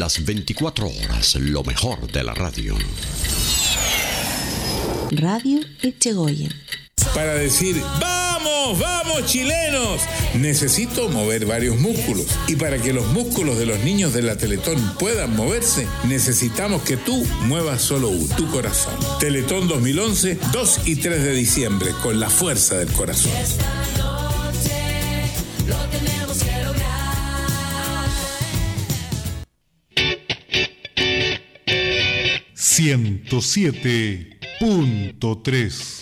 las 24 horas lo mejor de la radio. Radio Echegoyen. Para decir, vamos, vamos chilenos, necesito mover varios músculos. Y para que los músculos de los niños de la Teletón puedan moverse, necesitamos que tú muevas solo uno, tu corazón. Teletón 2011, 2 y 3 de diciembre, con la fuerza del corazón. Ciento siete punto tres.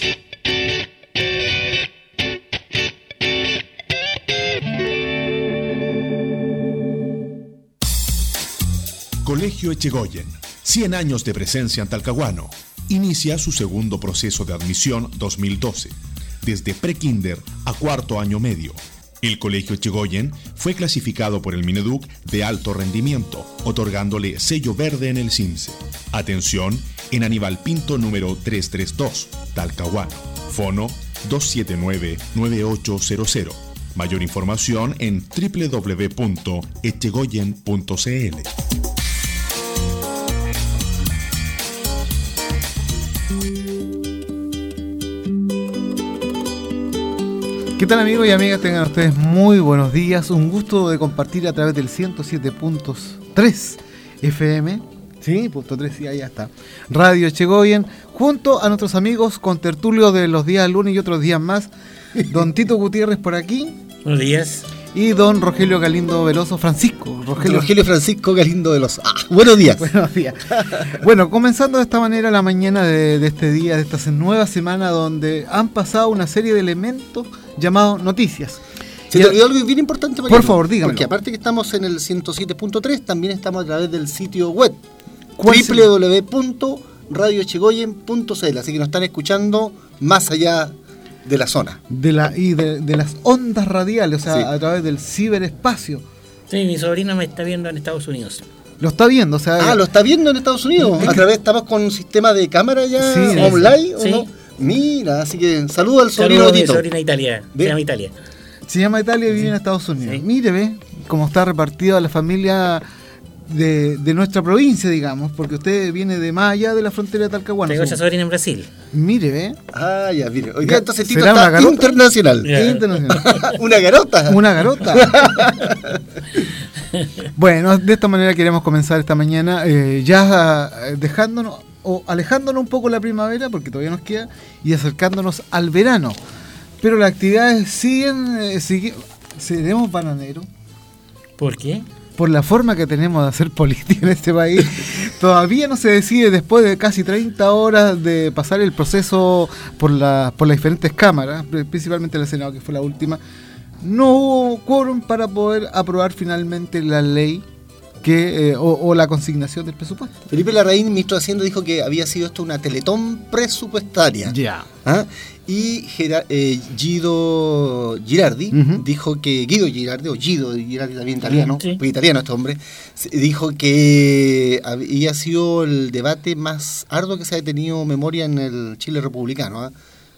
Colegio Echegoyen, 100 años de presencia en Talcahuano. Inicia su segundo proceso de admisión 2012, desde prekinder a cuarto año medio. El Colegio Echegoyen fue clasificado por el Mineduc de alto rendimiento, otorgándole sello verde en el CIMSE. Atención en Aníbal Pinto número 332, Talcahuano. Fono 279-9800. Mayor información en www.echegoyen.cl. ¿Qué tal amigos y amigas? Tengan ustedes muy buenos días. Un gusto de compartir a través del 107.3 FM. Sí, punto 3, sí, ahí está. Radio Chegoyen, junto a nuestros amigos con tertulio de los días lunes y otros días más. Don Tito Gutiérrez por aquí. Buenos días. Y don Rogelio Galindo Veloso, Francisco. Rogelio, Rogelio Francisco Galindo Veloso. Ah, buenos días. buenos días. bueno, comenzando de esta manera la mañana de, de este día, de esta nueva semana donde han pasado una serie de elementos llamado Noticias. Se te olvidó algo bien importante. Por favor, dígame. Porque aparte que estamos en el 107.3, también estamos a través del sitio web www.radiochegoyen.cl. Así que nos están escuchando más allá de la zona. De la, y de, de las ondas radiales, o sea, sí. a través del ciberespacio. Sí, mi sobrino me está viendo en Estados Unidos. Lo está viendo, o sea. Ah, lo está viendo en Estados Unidos. A través, estamos con un sistema de cámara ya sí, online, ¿o no? Mira, así que saludo al sobrino Saludo a mi sobrina Italia. Se llama Italia. Se llama Italia y vive en Estados Unidos. Sí. Mire, ve cómo está repartida la familia de, de, nuestra provincia, digamos, porque usted viene de más allá de la frontera de Talcahuano. Tengo esa sobrina en Brasil. Mire, ve. Ah, ya, mire. Oiga, entonces Tito está una internacional. Yeah. internacional. una garota. Una garota. bueno, de esta manera queremos comenzar esta mañana, eh, ya dejándonos o alejándonos un poco la primavera, porque todavía nos queda, y acercándonos al verano. Pero las actividades siguen, eh, siguen seremos bananeros. ¿Por qué? Por la forma que tenemos de hacer política en este país. Todavía no se decide después de casi 30 horas de pasar el proceso por, la, por las diferentes cámaras, principalmente el Senado, que fue la última. No hubo quórum para poder aprobar finalmente la ley que, eh, o, o, la consignación del presupuesto. Felipe Larraín, ministro de Hacienda, dijo que había sido esto una teletón presupuestaria. Ya. Yeah. ¿Ah? Y Gera, eh, Guido Girardi uh -huh. dijo que, Guido Girardi, o Guido Girardi también italiano, sí. porque italiano este hombre, dijo que había sido el debate más arduo que se ha tenido memoria en el Chile republicano. ¿ah?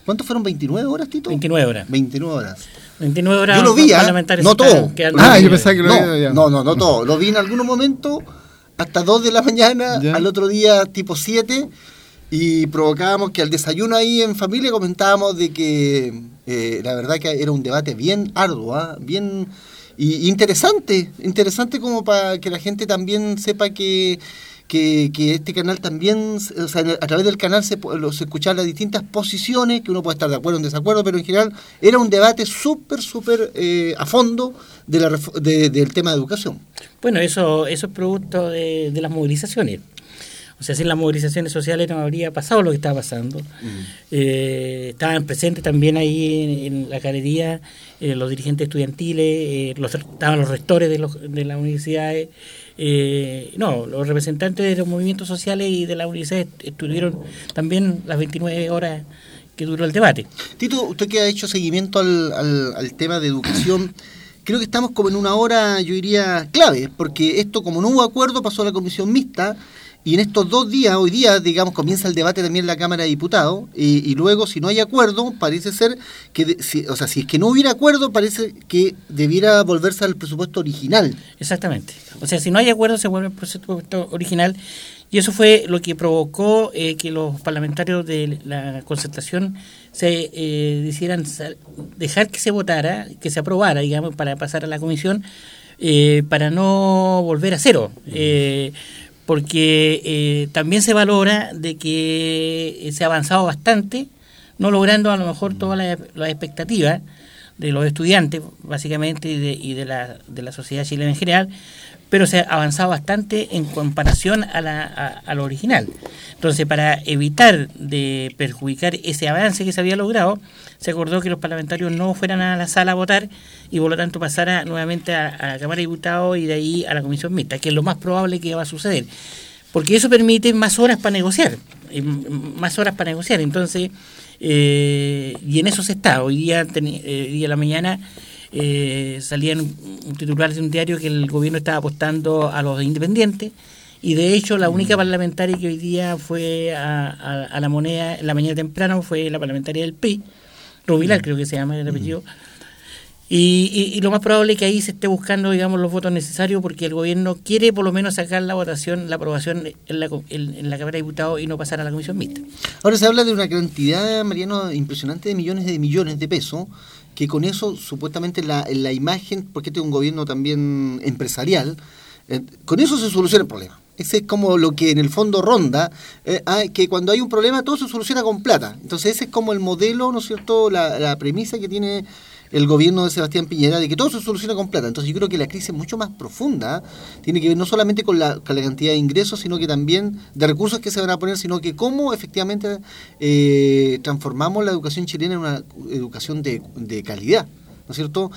¿Cuántos fueron? ¿29 horas, Tito? 29 horas. 29 horas. 29 horas. Yo lo vi, ¿eh? no todo. Ah, yo pensaba que lo no, vi. No, no, no todo. Lo vi en algunos momentos hasta 2 de la mañana, ¿Ya? al otro día tipo 7, y provocábamos que al desayuno ahí en familia comentábamos de que eh, la verdad que era un debate bien arduo, ¿eh? bien y, interesante, interesante como para que la gente también sepa que que, este canal también, o sea, a través del canal se, se escuchan las distintas posiciones, que uno puede estar de acuerdo o en desacuerdo, pero en general era un debate súper, súper eh, a fondo de la, de, del tema de educación. Bueno, eso, eso es producto de las movilizaciones. O sea, sin las movilizaciones sociales no habría pasado lo que estaba pasando. Mm. Eh, estaban presentes también ahí en, en la galería eh, los dirigentes estudiantiles, eh, los, estaban los rectores de, los, de las universidades, eh, no, los representantes de los movimientos sociales y de la universidad estuvieron también las 29 horas que duró el debate. Tito, usted que ha hecho seguimiento al, al, al tema de educación, creo que estamos como en una hora, yo diría, clave, porque esto como no hubo acuerdo pasó a la comisión mixta Y en estos dos días, hoy día, digamos, comienza el debate también en la Cámara de Diputados, y, luego, si no hay acuerdo, parece ser que, si, o sea, si es que no hubiera acuerdo, parece que debiera volverse al presupuesto original. Exactamente. O sea, si no hay acuerdo, se vuelve al presupuesto original. Y eso fue lo que provocó eh, que los parlamentarios de la concertación se eh, decidieran dejar que se votara, que se aprobara, digamos, para pasar a la comisión, eh, para no volver a cero. Eh, porque también se valora de que se ha avanzado bastante, no logrando a lo mejor todas las, expectativas de los estudiantes, básicamente, y de, y de, la, de la sociedad chilena en general, pero se ha avanzado bastante en comparación a, la, a, original. Entonces, para evitar de perjudicar ese avance que se había logrado, se acordó que los parlamentarios no fueran a la sala a votar y por lo tanto pasara nuevamente a, la Cámara de Diputados y de ahí a la Comisión Mixta, que es lo más probable que va a suceder. Porque eso permite más horas para negociar, más horas para negociar. Entonces, eh, y en eso se está. Hoy día, eh, día de la mañana eh, salían un titular de un diario que el gobierno estaba apostando a los independientes y de hecho la única mm. parlamentaria que hoy día fue a, la moneda en la mañana temprano fue la parlamentaria del PRI, Rubilar mm. creo que se llama el apellido. Mm. Y, y, lo más probable es que ahí se esté buscando, digamos, los votos necesarios porque el gobierno quiere por lo menos sacar la votación, la aprobación en la, en, la Cámara de Diputados y no pasar a la Comisión Mixta. Ahora se habla de una cantidad, Mariano, impresionante de millones de millones de pesos que con eso supuestamente la, la imagen, porque este es un gobierno también empresarial, eh, con eso se soluciona el problema. Ese es como lo que en el fondo ronda, eh, que cuando hay un problema todo se soluciona con plata. Entonces ese es como el modelo, ¿no es cierto?, la, la premisa que tiene el gobierno de Sebastián Piñera de que todo se soluciona con. Entonces yo creo que la crisis mucho más profunda, tiene que ver no solamente con la, cantidad de ingresos, sino que también de recursos que se van a poner, sino que cómo efectivamente eh, transformamos la educación chilena en una educación de, de calidad. ¿no es cierto?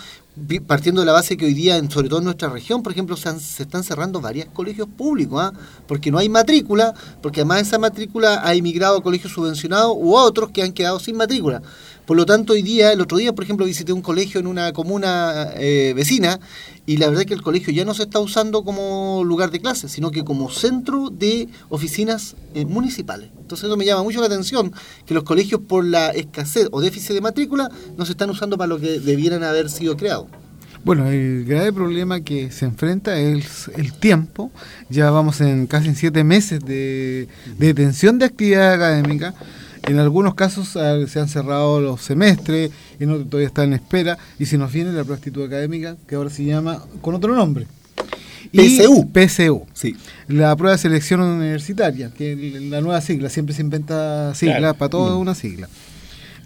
Partiendo de la base que hoy día, sobre todo en nuestra región, por ejemplo, se, están cerrando varios colegios públicos, ¿ah? porque no hay matrícula, porque además esa matrícula ha emigrado a colegios subvencionados u otros que han quedado sin matrícula. Por lo tanto, hoy día, el otro día, por ejemplo, visité un colegio en una comuna eh, vecina y la verdad es que el colegio ya no se está usando como lugar de clase, sino que como centro de oficinas eh, municipales. Entonces eso me llama mucho la atención, que los colegios por la escasez o déficit de matrícula no se están usando para lo que debieran haber sido creados. Bueno, el grave problema que se enfrenta es el tiempo. Ya vamos en casi siete meses de, de detención de actividad académica en algunos casos ah, se han cerrado los semestres, en otros todavía están en espera, y se nos viene la prostituta académica, que ahora se llama con otro nombre. PSU. PSU. Sí. La prueba de selección universitaria, que es la nueva sigla, siempre se inventa sigla, para todo mm. una sigla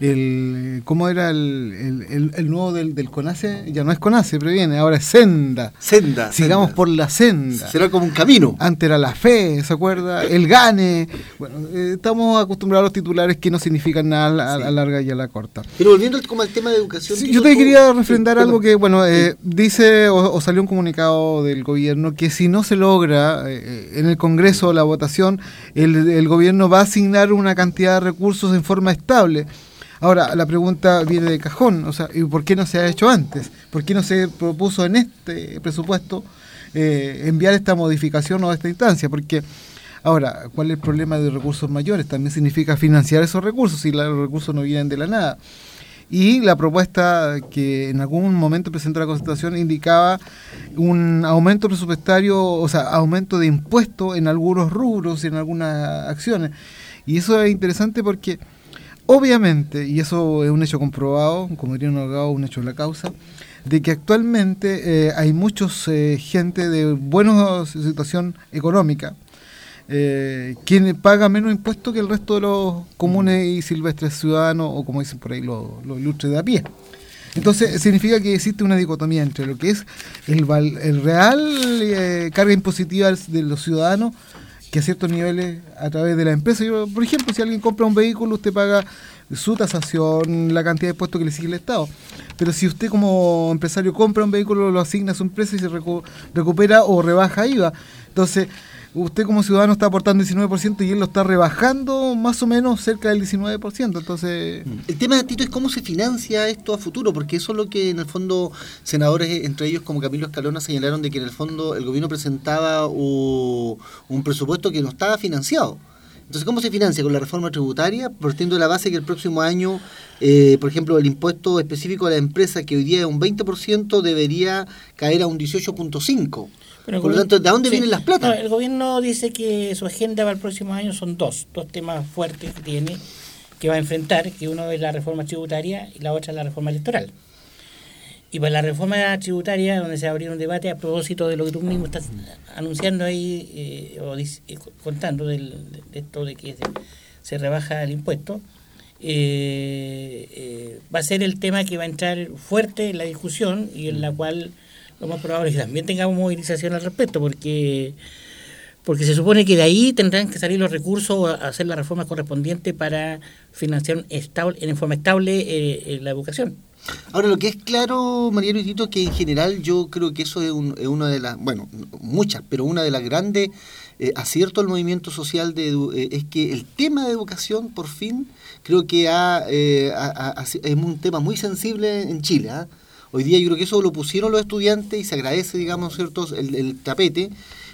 el cómo era el, el, nuevo del, del, CONACE, ya no es CONACE, previene, ahora es Senda. Senda. Sigamos por la senda. Será como un camino. Antes era la fe, ¿se acuerda? El gane. Bueno, eh, estamos acostumbrados a los titulares que no significan nada a, la larga y a la corta. Pero volviendo como al tema de educación. yo te quería refrendar algo que, bueno, eh, dice o, salió un comunicado del gobierno que si no se logra eh, en el Congreso la votación, el, el gobierno va a asignar una cantidad de recursos en forma estable Ahora, la pregunta viene de cajón, o sea, ¿y por qué no se ha hecho antes? ¿Por qué no se propuso en este presupuesto eh, enviar esta modificación o esta instancia? Porque, ahora, ¿cuál es el problema de recursos mayores? También significa financiar esos recursos si los recursos no vienen de la nada. Y la propuesta que en algún momento presentó la Constitución indicaba un aumento presupuestario, o sea, aumento de impuestos en algunos rubros y en algunas acciones. Y eso es interesante porque Obviamente, y eso es un hecho comprobado, como diría un abogado, un hecho de la causa, de que actualmente eh, hay muchos eh, gente de buena situación económica eh, quien paga menos impuestos que el resto de los comunes y silvestres ciudadanos o como dicen por ahí los, ilustres de a pie. Entonces significa que existe una dicotomía entre lo que es el, el real eh, carga impositiva de los ciudadanos que a ciertos niveles a través de la empresa. Yo, por ejemplo, si alguien compra un vehículo, usted paga su tasación, la cantidad de puestos que le sigue el Estado. Pero si usted como empresario compra un vehículo, lo asigna a su empresa y se recupera o rebaja IVA. Entonces, usted como ciudadano está aportando 19% y él lo está rebajando más o menos cerca del 19%. Entonces... El tema, Tito, es cómo se financia esto a futuro, porque eso es lo que en el fondo senadores, entre ellos como Camilo Escalona, señalaron de que en el fondo el gobierno presentaba un presupuesto que no estaba financiado. Entonces, ¿cómo se financia? Con la reforma tributaria, partiendo de la base que el próximo año, eh, por ejemplo, el impuesto específico a la empresa, que hoy día es un 20%, debería caer a un 18.5%. Por lo tanto, ¿de dónde vienen las plata? el gobierno dice que su agenda para el próximo año son dos, dos temas fuertes que tiene, que va a enfrentar, que uno es la reforma tributaria y la otra es la reforma electoral. Y para la reforma tributaria, donde se va a abrir un debate a propósito de lo que tú mismo estás anunciando ahí, eh, o eh, contando de esto de que se, rebaja el impuesto, eh, va a ser el tema que va a entrar fuerte en la discusión y en la cual lo más probable es que también tengamos movilización al respecto, porque porque se supone que de ahí tendrán que salir los recursos a hacer la reforma correspondiente para financiar estable, en forma estable eh, la educación. Ahora, lo que es claro, Mariano y Tito, que en general yo creo que eso es, una de las, bueno, muchas, pero una de las grandes eh, aciertos del movimiento social de, eh, es que el tema de educación, por fin, creo que es un tema muy sensible en Chile. Hoy día yo creo que eso lo pusieron los estudiantes y se agradece, digamos, ciertos el, el tapete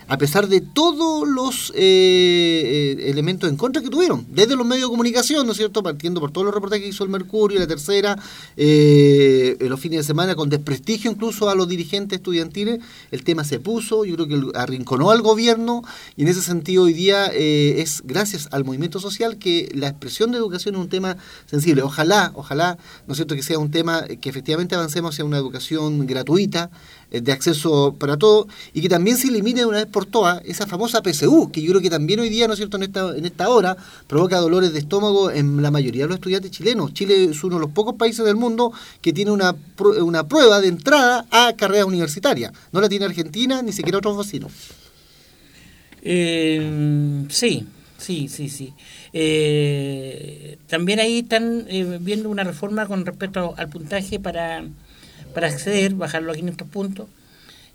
a pesar de todos los eh, eh, elementos en contra que tuvieron, desde los medios de comunicación, ¿no es cierto? Partiendo por todos los reportajes que hizo el Mercurio, la tercera, eh, los fines de semana, con desprestigio incluso a los dirigentes estudiantiles, el tema se puso, yo creo que arrinconó al gobierno, y en ese sentido hoy día es gracias al movimiento social que la expresión de educación es un tema sensible. Ojalá, ojalá, ¿no es cierto?, que sea un tema que efectivamente avancemos hacia una educación gratuita, eh, de acceso para todo y que también se elimine de una vez por todas esa famosa PSU, que yo creo que también hoy día, ¿no es cierto?, en esta, en esta hora provoca dolores de estómago en la mayoría de los estudiantes chilenos. Chile es uno de los pocos países del mundo que tiene una, una prueba de entrada a carrera universitaria. No la tiene Argentina, ni siquiera otros vecinos. Eh, sí, sí, sí, sí. Eh, también ahí están viendo una reforma con respecto al puntaje para para acceder, bajarlo a 500 puntos.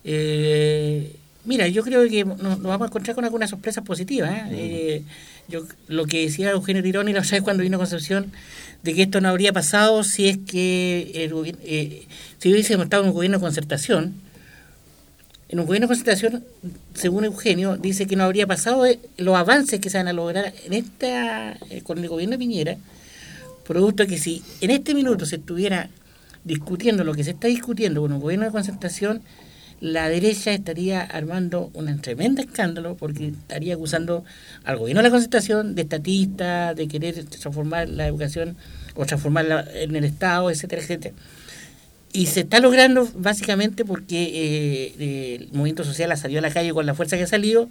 Eh, mira, yo creo que nos, vamos a encontrar con algunas sorpresas positivas. ¿eh? Eh, yo, lo que decía Eugenio Tironi la otra cuando vino a Concepción, de que esto no habría pasado si es que el, si hubiésemos estado en un gobierno de concertación. En un gobierno de concertación, según Eugenio, dice que no habría pasado los avances que se van a lograr en esta con el gobierno de Piñera, producto de que si en este minuto se estuviera discutiendo lo que se está discutiendo con un gobierno de concertación, la derecha estaría armando un tremendo escándalo porque estaría acusando al gobierno de la concertación de estatista, de querer transformar la educación o transformarla en el Estado, etcétera, etcétera. Y se está logrando básicamente porque eh, el movimiento social ha salido a la calle con la fuerza que ha salido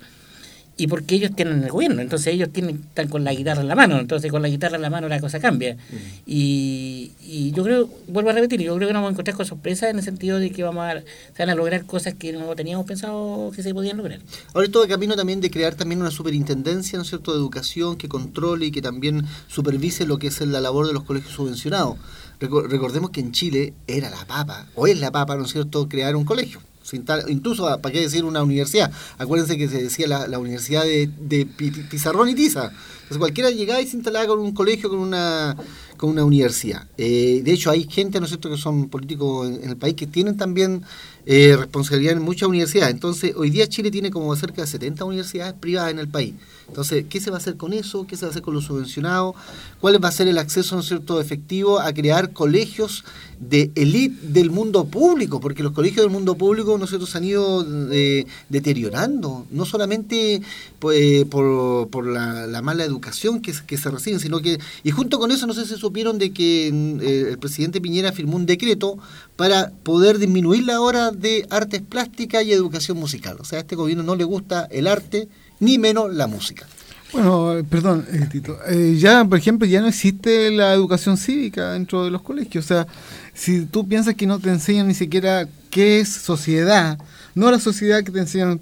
y porque ellos tienen el gobierno, entonces ellos tienen, están con la guitarra en la mano, entonces con la guitarra en la mano la cosa cambia. y, y, yo creo, vuelvo a repetir, yo creo que nos vamos a encontrar con sorpresas en el sentido de que vamos a, se van a lograr cosas que no teníamos pensado que se podían lograr. Ahora esto de camino también de crear también una superintendencia, ¿no es cierto?, de educación que controle y que también supervise lo que es la labor de los colegios subvencionados. Recordemos que en Chile era la papa, o es la papa, ¿no es cierto?, crear un colegio incluso, ¿para qué decir una universidad? Acuérdense que se decía la, universidad de, de, Pizarrón y Tiza. Entonces cualquiera llegaba y se instalaba con un colegio, con una, con una universidad. Eh, de hecho, hay gente, ¿no es cierto?, que son políticos en, el país que tienen también eh, responsabilidad en muchas universidades. Entonces, hoy día Chile tiene como cerca de 70 universidades privadas en el país. Entonces, ¿qué se va a hacer con eso? ¿Qué se va a hacer con los subvencionados? ¿Cuál va a ser el acceso, ¿no cierto?, efectivo a crear colegios de élite del mundo público, porque los colegios del mundo público nosotros han ido eh, deteriorando, no solamente pues, por, por la, mala educación que, que, se reciben, sino que, y junto con eso, no sé si supieron de que eh, el presidente Piñera firmó un decreto para poder disminuir la hora de artes plásticas y educación musical. O sea, a este gobierno no le gusta el arte, ni menos la música. Bueno, perdón, eh, Tito. ya, por ejemplo, ya no existe la educación cívica dentro de los colegios. O sea, si tú piensas que no te enseñan ni siquiera qué es sociedad, no la sociedad que te enseñan,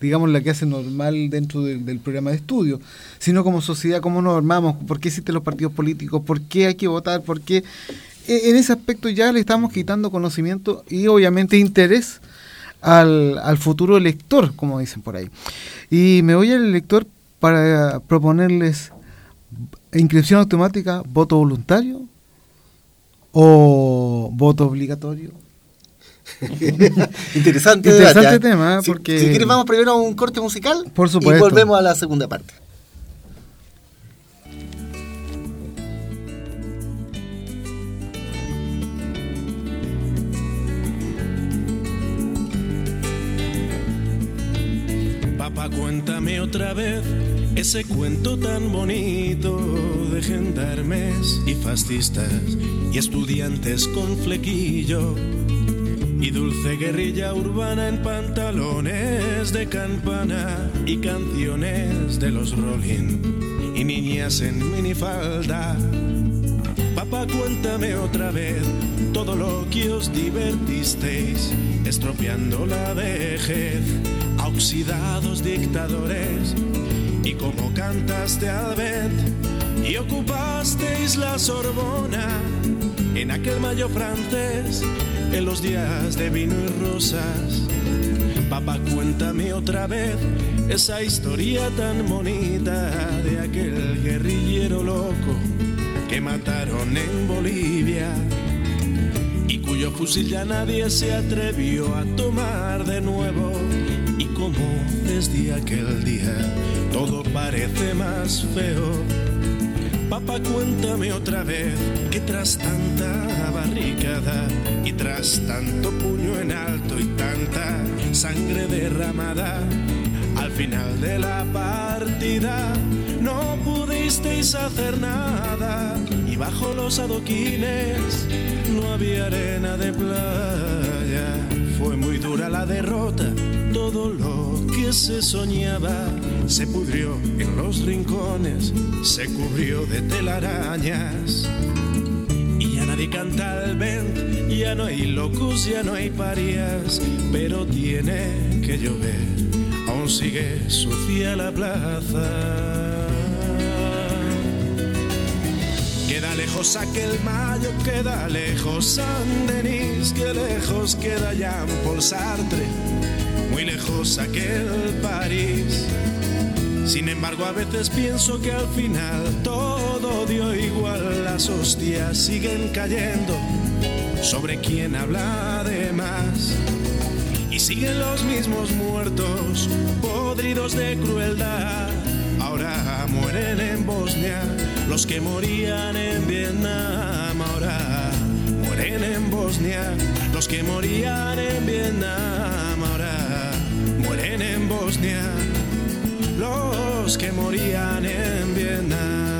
digamos, la que hace normal dentro del programa de estudio, sino como sociedad, cómo nos armamos, por qué existen los partidos políticos, por qué hay que votar, por qué... E, en ese aspecto ya le estamos quitando conocimiento y obviamente interés al, al futuro elector, como dicen por ahí. Y me voy al elector para proponerles inscripción automática, voto voluntario o voto obligatorio. Interesante, Interesante tema, porque... Si, si quieres vamos primero a un corte musical Por supuesto. y volvemos a la segunda parte. Papá, cuéntame otra vez ese cuento tan bonito de gendarmes y fascistas y estudiantes con flequillo y dulce guerrilla urbana en pantalones de campana y canciones de los Rolling y niñas en minifalda. Papá, cuéntame otra vez todo lo que os divertisteis, estropeando la vejez a oxidados dictadores y como cantaste al vent y ocupasteis la Sorbona en aquel mayo francés en los días de vino y rosas. Papá, cuéntame otra vez esa historia tan bonita de aquel guerrillero loco que mataron en Bolivia y cuyo fusil ya nadie se atrevió a tomar de nuevo. Y como desde aquel día todo parece más feo. Papá, cuéntame otra vez que tras tanta barricada y tras tanto puño en alto y tanta sangre derramada, final de la partida no pudisteis hacer nada y bajo los adoquines no había arena de playa. Fue muy dura la derrota, todo lo que se soñaba se pudrió en los rincones, se cubrió de telarañas. Y ya nadie canta al vent, ya no hay locos, ya no hay parias, pero tiene que llover, aún sigue sucia la plaza. Queda lejos aquel mayo, queda lejos San Denis, que lejos queda Jean Paul Sartre, muy lejos aquel París. Sin embargo, a veces pienso que al final todo dio igual, las hostias siguen cayendo sobre quien habla de más. Y siguen los mismos muertos, podridos de crueldad. Ahora mueren en Bosnia los que morían en Vietnam. Ahora mueren en Bosnia los que morían en Vietnam. Ahora mueren en Bosnia los que morían en Vietnam.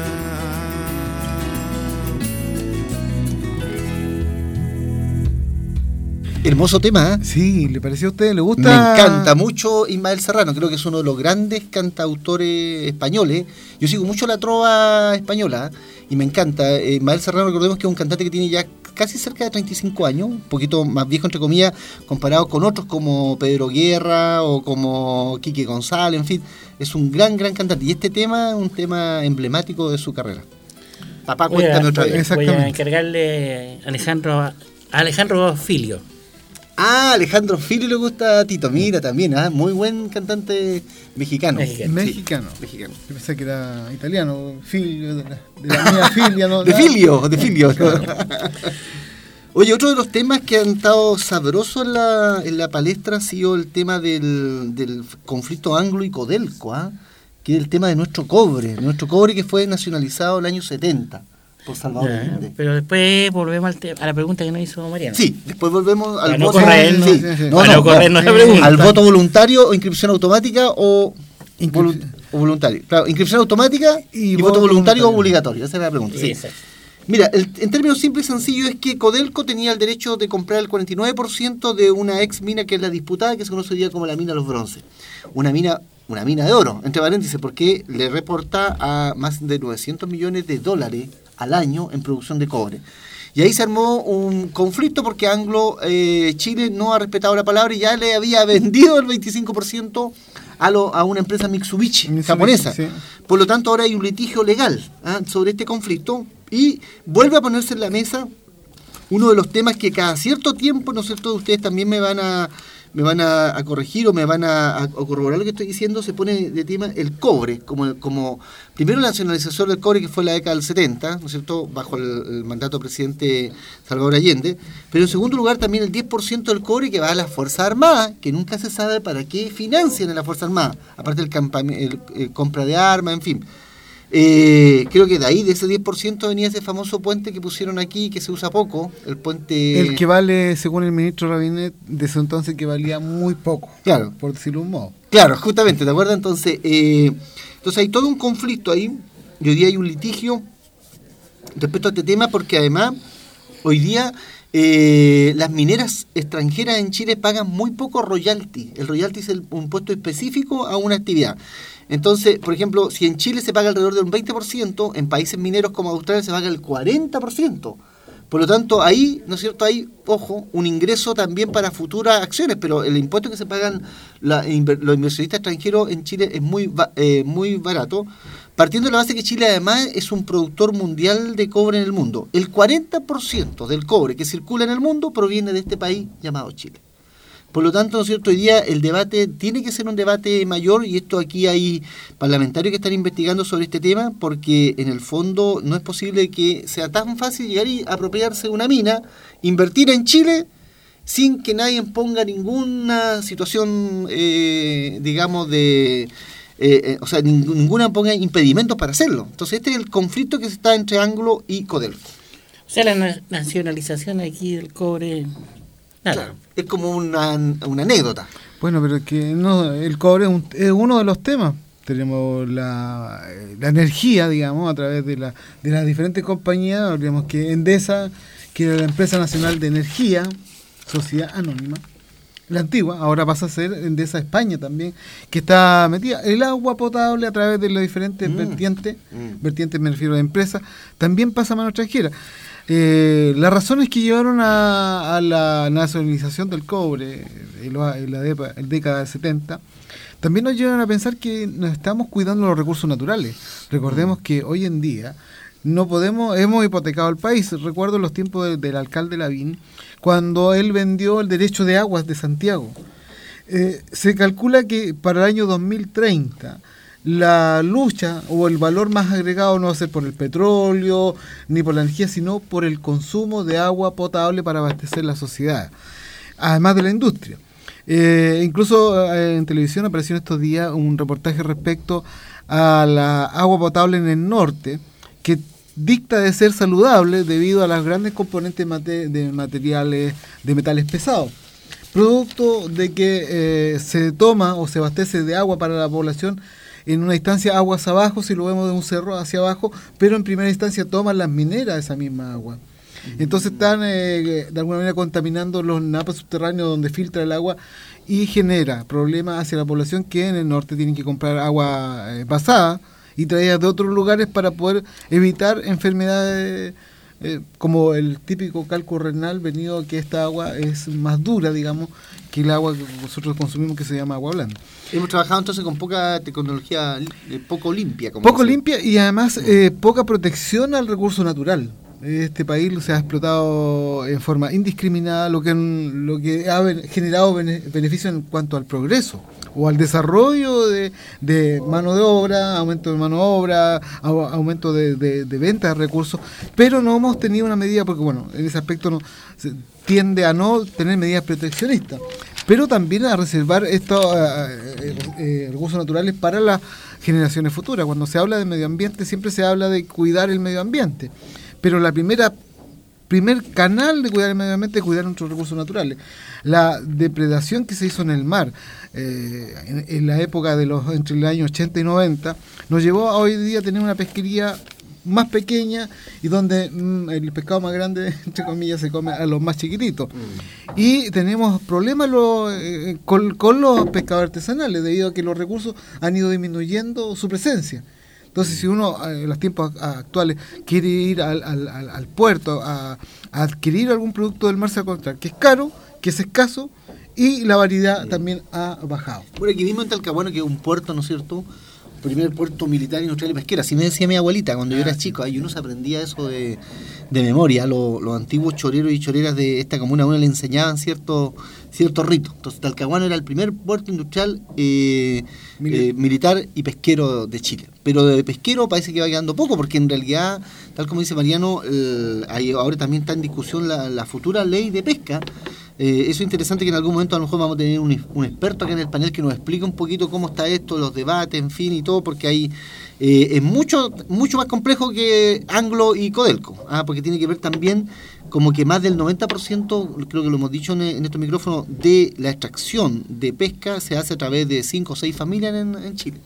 Hermoso tema, ¿eh? Sí, ¿le pareció a usted? ¿Le gusta? Me encanta mucho Ismael Serrano, creo que es uno de los grandes cantautores españoles. Yo sigo mucho la trova española ¿eh? y me encanta. Eh, Ismael Serrano, recordemos que es un cantante que tiene ya casi cerca de 35 años, un poquito más viejo entre comillas, comparado con otros como Pedro Guerra o como Quique González, en fin, es un gran, gran cantante. Y este tema es un tema emblemático de su carrera. Papá, Voy a, cuéntame otra vez. voy a encargarle a Alejandro, a Alejandro Filio. Ah, Alejandro Fili le gusta a Tito, mira también, ¿ah? muy buen cantante mexicano. Mexicano. Sí, Mexicano. mexicano. Yo pensé que era italiano, filio, de la, de la mía filia. No, De filio, de filio. Oye, otro de los temas que han estado sabrosos en la, en la palestra ha sido el tema del, del conflicto anglo y codelco, ¿ah? que es el tema de nuestro cobre, nuestro cobre que fue nacionalizado el año 70 por Salvador Allende. pero después volvemos al te- a la pregunta que nos hizo Mariano. Sí, después volvemos al voto, corrernos. sí, Sí, sí. no, Para no, no corrernos la pregunta. al voto voluntario o inscripción automática o, Inscrip- volu- o voluntario. Claro, inscripción automática y, Y voto voto voluntario o obligatorio. Esa es la pregunta. Sí, sí. exacto. Mira, el- en términos simples y sencillos es que Codelco tenía el derecho de comprar el 49% de una ex mina que es la disputada, que se conoce hoy día como la mina Los Bronces. Una mina, una mina de oro, entre paréntesis, porque le reporta a más de 900 millones de dólares al año en producción de cobre. Y ahí se armó un conflicto porque Anglo eh, Chile no ha respetado la palabra y ya le había vendido el 25% a, lo, a una empresa Mitsubishi, Mitsubishi, japonesa. sí. Por lo tanto, ahora hay un litigio legal ¿ah? sobre este conflicto y vuelve a ponerse en la mesa uno de los temas que cada cierto tiempo, ¿no es cierto?, ustedes también me van a me van a, a corregir o me van a, corroborar lo que estoy diciendo, se pone de tema el cobre, como, como primero la del cobre que fue la década del 70, ¿no es cierto?, bajo el, mandato del presidente Salvador Allende, pero en segundo lugar también el 10% del cobre que va a las Fuerzas Armadas, que nunca se sabe para qué financian a las Fuerzas Armadas, aparte del el, el compra de armas, en fin. Eh, creo que de ahí, de ese 10%, venía ese famoso puente que pusieron aquí, que se usa poco, el puente... El que vale, según el ministro Rabinet, de ese entonces que valía muy poco, Claro. por decirlo de un modo. Claro, justamente, ¿te acuerdas? Entonces, eh, entonces hay todo un conflicto ahí, y hoy día hay un litigio respecto a este tema, porque además, hoy día eh, las mineras extranjeras en Chile pagan muy poco royalty. El royalty es el- un impuesto específico a una actividad. Entonces, por ejemplo, si en Chile se paga alrededor de un 20%, en países mineros como Australia se paga el 40%. Por lo tanto, ahí, ¿no es cierto? Hay, ojo, un ingreso también para futuras acciones, pero el impuesto que se pagan la- los inversionistas extranjeros en Chile es muy, eh, muy barato, partiendo de la base que Chile además es un productor mundial de cobre en el mundo. El 40% del cobre que circula en el mundo proviene de este país llamado Chile. Por lo tanto, ¿no es cierto? Hoy día el debate tiene que ser un debate mayor y esto aquí hay parlamentarios que están investigando sobre este tema porque en el fondo no es posible que sea tan fácil llegar y apropiarse de una mina, invertir en Chile sin que nadie ponga ninguna situación, eh, digamos, de... eh, eh, o sea, ning- ninguna ponga impedimentos para hacerlo. Entonces este es el conflicto que se está entre Anglo y Codelco. O sea, la na- nacionalización aquí del cobre. Nada. Claro, es como una, una anécdota. Bueno, pero que no, el cobre es, un- es uno de los temas. Tenemos la, eh, la energía, digamos, a través de, la, de las diferentes compañías. Digamos que Endesa, que era la empresa nacional de energía, sociedad anónima, la antigua, ahora pasa a ser Endesa España también, que está metida. El agua potable a través de las diferentes Mm. vertientes, Mm. vertientes me refiero a empresas, también pasa a mano extranjera. Eh, las razones que llevaron a, a la nacionalización del cobre en la, en la década del 70 también nos llevan a pensar que nos estamos cuidando los recursos naturales. Recordemos que hoy en día no podemos, hemos hipotecado el país. Recuerdo los tiempos de- del alcalde Lavín, cuando él vendió el derecho de aguas de Santiago. Eh, se calcula que para el año 2030 la lucha o el valor más agregado no va a ser por el petróleo ni por la energía, sino por el consumo de agua potable para abastecer la sociedad, además de la industria. Eh, incluso eh, en televisión apareció en estos días un reportaje respecto a la agua potable en el norte, que dicta de ser saludable debido a las grandes componentes de materiales, de metales pesados producto de que eh, se toma o se abastece de agua para la población en una instancia aguas abajo, si lo vemos de un cerro hacia abajo, pero en primera instancia toman las mineras esa misma agua. Entonces están eh, de alguna manera contaminando los napas subterráneos donde filtra el agua y genera problemas hacia la población que en el norte tienen que comprar agua eh, basada y traída de otros lugares para poder evitar enfermedades como el típico calco renal venido que esta agua es más dura, digamos, que el agua que nosotros consumimos que se llama agua blanda. Hemos trabajado entonces con poca tecnología, eh, poco limpia. Como Poco limpia y además eh, poca protección al recurso natural. Este país se ha explotado en forma indiscriminada, lo que, lo que ha generado bene- beneficios en cuanto al progreso o al desarrollo de, de mano de obra, aumento de mano de obra, au- aumento de, de- de de recursos, pero no hemos tenido una medida, porque bueno, en ese aspecto no, se tiende a no tener medidas proteccionistas, pero también a reservar estos eh, eh, recursos naturales para las generaciones futuras. Cuando se habla de medio ambiente siempre se habla de cuidar el medio ambiente, pero la primera primer canal de cuidar el medio ambiente es cuidar nuestros recursos naturales. La depredación que se hizo en el mar eh, en, en la época de los entre el año 80 y 90 nos llevó a hoy día tener una pesquería más pequeña y donde mm, el pescado más grande, entre comillas, se come a los más chiquititos. Y tenemos problemas lo- eh, con, con los pescadores artesanales debido a que los recursos han ido disminuyendo su presencia. Entonces, si uno eh, en los tiempos actuales quiere ir al, al, al puerto a, a, adquirir algún producto del mar, se va que es caro, que es escaso y la variedad también ha bajado. Bueno, aquí mismo en Talcahuano, que es un puerto, ¿no es cierto? Primer puerto militar industrial y pesquera. Así me decía mi abuelita cuando yo era ah, chico, ahí uno se aprendía eso de, de memoria. Los, antiguos choreros y choreras de esta comuna a uno le enseñaban ciertos cierto ritos. Entonces Talcahuano era el primer puerto industrial eh, eh, militar y pesquero de Chile. Pero de pesquero parece que va quedando poco, porque en realidad, tal como dice Mariano, ahora también está en discusión la, la futura ley de pesca eh, eso es interesante que en algún momento a lo mejor vamos a tener un, experto acá en el panel que nos explique un poquito cómo está esto, los debates, en fin, y todo, porque hay eh, es mucho, mucho más complejo que Anglo y Codelco, ¿ah? porque tiene que ver también como que más del 90%, creo que lo hemos dicho en, en estos micrófonos, de la extracción de pesca se hace a través de cinco o seis familias en Chile.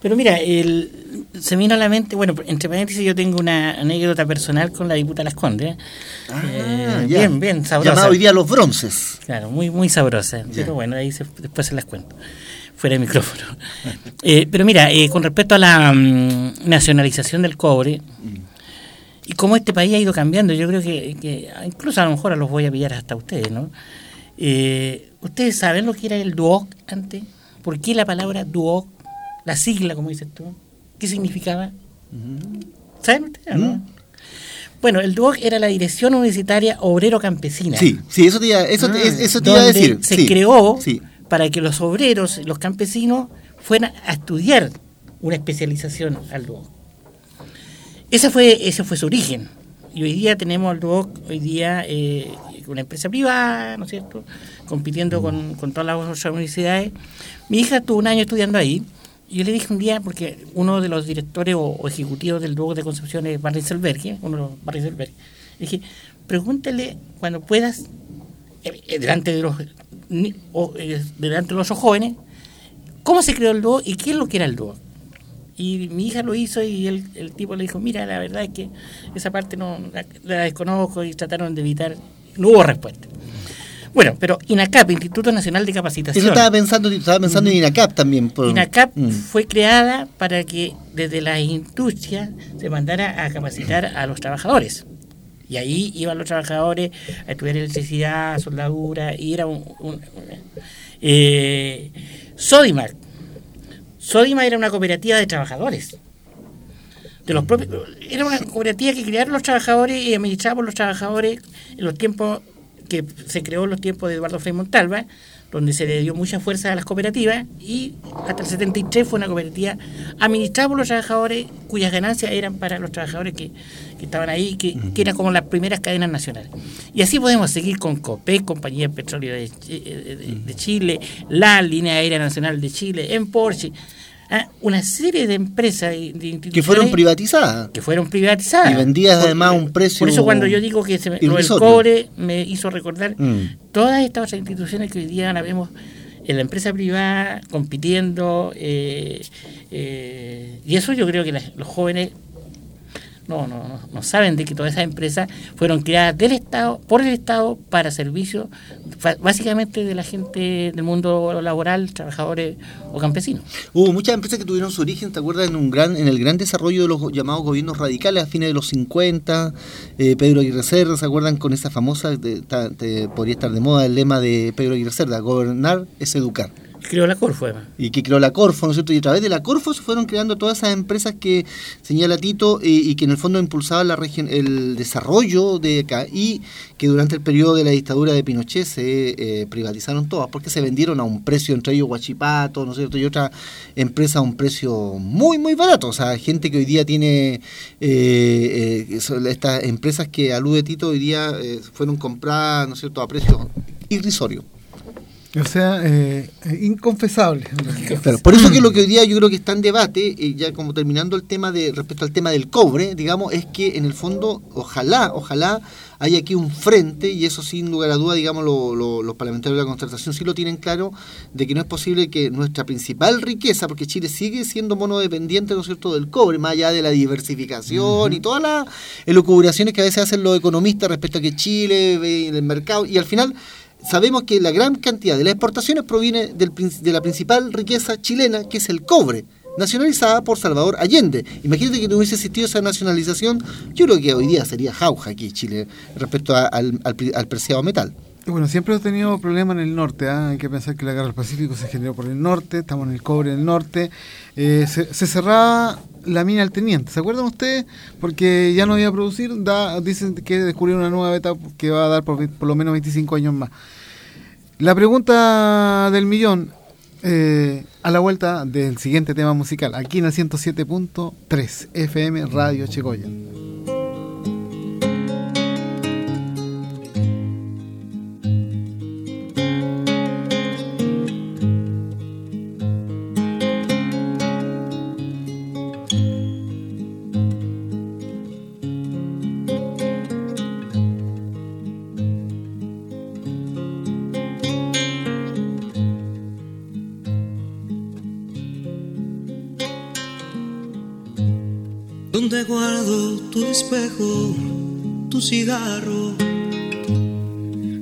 Pero mira, el, se vino a la mente, bueno, entre paréntesis yo tengo una anécdota personal con la diputada Las Condes. Ah, eh, bien, bien, sabrosa. Llamada hoy día Los Bronces. Claro, muy, muy sabrosa. Pero bueno, ahí después se las cuento, fuera de micrófono. eh, pero mira, eh, con respecto a la mm, nacionalización del cobre, y cómo este país ha ido cambiando, yo creo que, que, incluso a lo mejor los voy a pillar hasta ustedes, ¿no? Eh, ¿Ustedes saben lo que era el DUOC antes? ¿Por qué la palabra DUOC? La sigla, como dices tú. ¿Qué significaba? ¿Saben ustedes? No? Bueno, el DUOC era la Dirección Universitaria Obrero Campesina. Sí, sí, eso te iba, eso, ah. eso te iba a decir. Se creó para que los obreros, los campesinos, fueran a estudiar una especialización al DUOC. Ese fue, ese fue su origen. Y hoy día tenemos al DUOC, hoy día eh, una empresa privada, ¿no es cierto?, compitiendo con, con todas las otras universidades. Mi hija estuvo un año estudiando ahí yo le dije un día, porque uno de los directores o, ejecutivos del Duoc de Concepción es Barry Selberg, uno de los Barry Selberg. Le dije, pregúntele cuando puedas, eh, eh, delante de los eh, delante de los jóvenes, cómo se creó el Duoc y qué es lo que era el Duoc. Y mi hija lo hizo y el, el tipo le dijo, mira, la verdad es que esa parte no la desconozco y trataron de evitar, no hubo respuesta. Bueno, pero INACAP, Instituto Nacional de Capacitación. Estaba pensando, estaba pensando en INACAP también. INACAP mm. fue creada para que desde la industria se mandara a capacitar a los trabajadores. Y ahí iban los trabajadores a estudiar electricidad, soldadura, y era un... eh, Sodimac. Sodimac era una cooperativa de trabajadores. De los propios, era una cooperativa que crearon los trabajadores y administraba por los trabajadores en los tiempos que se creó en los tiempos de Eduardo Frei Montalva, donde se le dio mucha fuerza a las cooperativas y hasta el 73 fue una cooperativa administrada por los trabajadores cuyas ganancias eran para los trabajadores que, estaban ahí, que, que, eran como las primeras cadenas nacionales. Y así podemos seguir con COPEC, Compañía de Petróleo de, de Chile, la Línea Aérea Nacional de Chile, en Porsche, Ah, una serie de empresas que fueron privatizadas. Que fueron privatizadas. Y vendidas además a un precio por eso cuando yo digo que se el cobre me hizo recordar mm. todas estas instituciones que hoy día la vemos en la empresa privada compitiendo eh, eh, y eso yo creo que los jóvenes no, no, no, saben de que todas esas empresas fueron creadas del Estado, por el Estado, para servicio básicamente de la gente del mundo laboral, trabajadores o campesinos. Hubo muchas empresas que tuvieron su origen, ¿te acuerdas? En, un gran, en el gran desarrollo de los llamados gobiernos radicales a fines de los 50, eh, Pedro Aguirre Cerda, ¿se acuerdan? Con esa famosa, te, podría estar de moda el lema de Pedro Aguirre Cerda, gobernar es educar creó la Corfo, Y que creó la Corfo, ¿no es cierto? Y a través de la Corfo se fueron creando todas esas empresas que señala Tito y, que en el fondo impulsaban la región, el desarrollo de acá y que durante el periodo de la dictadura de Pinochet se eh, privatizaron todas porque se vendieron a un precio, entre ellos Guachipato, ¿no es cierto? Y otra empresa a un precio muy, muy barato. O sea, gente que hoy día tiene eh, eh, estas empresas que alude Tito hoy día fueron compradas, ¿no es cierto?, a precio irrisorio. O sea, eh, inconfesable. por eso que lo que hoy día yo creo que está en debate, eh, ya como terminando el tema de respecto al tema del cobre, digamos, es que en el fondo, ojalá, ojalá haya aquí un frente, y eso sin lugar a duda, digamos, los parlamentarios de la concertación sí lo tienen claro, de que no es posible que nuestra principal riqueza, porque Chile sigue siendo monodependiente, ¿no es cierto?, del cobre, más allá de la diversificación y todas las elucubraciones que a veces hacen los economistas respecto a que Chile, ve el mercado, y al final sabemos que la gran cantidad de las exportaciones proviene del, de la principal riqueza chilena, que es el cobre. nacionalizada por Salvador Allende. Imagínate que no hubiese existido esa nacionalización, yo creo que hoy día sería jauja aquí Chile respecto al, al, preciado metal. Bueno, siempre hemos tenido problemas en el norte. ¿ah? Hay que pensar que la guerra del Pacífico se generó por el norte, estamos en el cobre en el norte. Eh, se, cerraba la mina del teniente, ¿se acuerdan ustedes? Porque ya no iba a producir, dicen que descubrieron una nueva beta que va a dar por, lo menos 25 años más. La pregunta del millón, eh, a la vuelta del siguiente tema musical, aquí en el 107.3 FM Radio Chegoya. tu cigarro,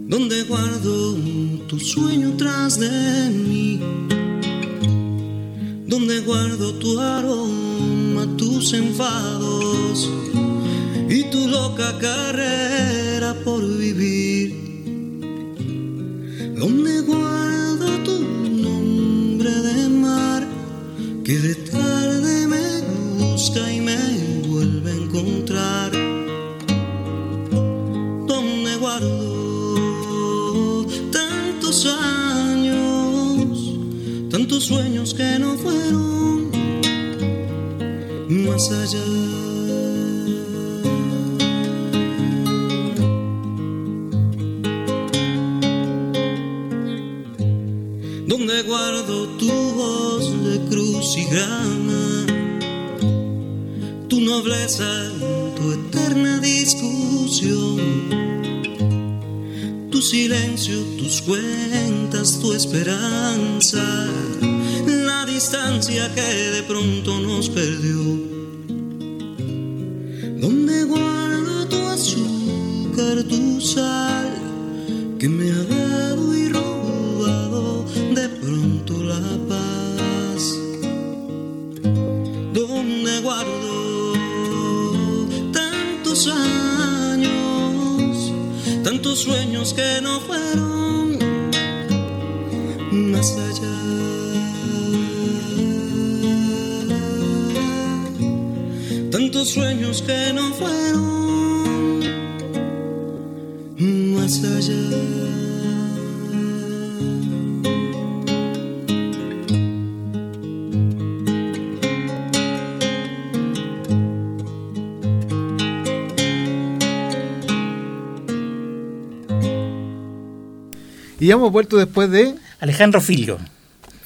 donde guardo tu sueño tras de mí, donde guardo tu aroma, tus enfados y tu loca carrera cuentas, tu esperanza, la distancia que de pronto nos perdió. Donde guardo tu azúcar, tu sal, que me ha dado y robado de pronto la paz. Donde guardo años, tantos sueños que no fueron más allá. Tantos sueños que no fueron más allá. Y hemos vuelto después de... Alejandro Filio.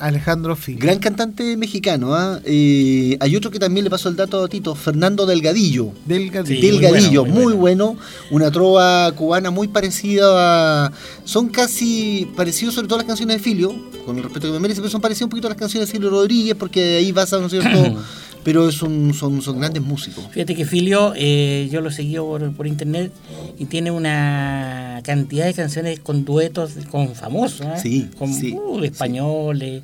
Alejandro Filio. Gran cantante mexicano. ¿ah? Eh, hay otro que también le pasó el dato a Tito, Fernando Delgadillo. Delgadillo. Delgadillo, muy, bueno, Una trova cubana muy parecida a... Son casi parecidos sobre todo las canciones de Filio, con el respeto que me merece, pero son parecidas un poquito a las canciones de Silvio Rodríguez, porque ahí vas a, ¿no es cierto? pero son, son, son grandes músicos. Fíjate que Filio, eh, yo lo seguí por, por, internet y tiene una cantidad de canciones con duetos con famosos, ¿eh? sí, con uh, españoles,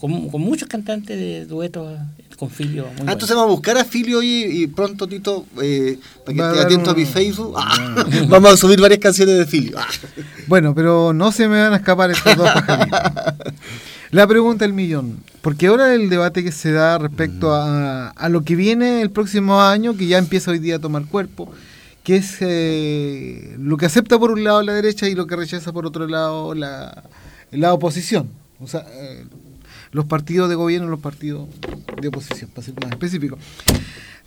con, muchos cantantes de duetos con Filio. ah, entonces vamos a buscar a Filio y, pronto, Tito, eh, para que esté atento a mi Facebook. Ah, vamos a subir varias canciones de Filio. Ah. Bueno, pero no se me van a escapar estos dos La pregunta del millón, porque ahora el debate que se da respecto a, lo que viene el próximo año, que ya empieza hoy día a tomar cuerpo, que es eh, lo que acepta por un lado la derecha y lo que rechaza por otro lado la, la oposición. O sea, eh, los partidos de gobierno y los partidos de oposición, para ser más específico.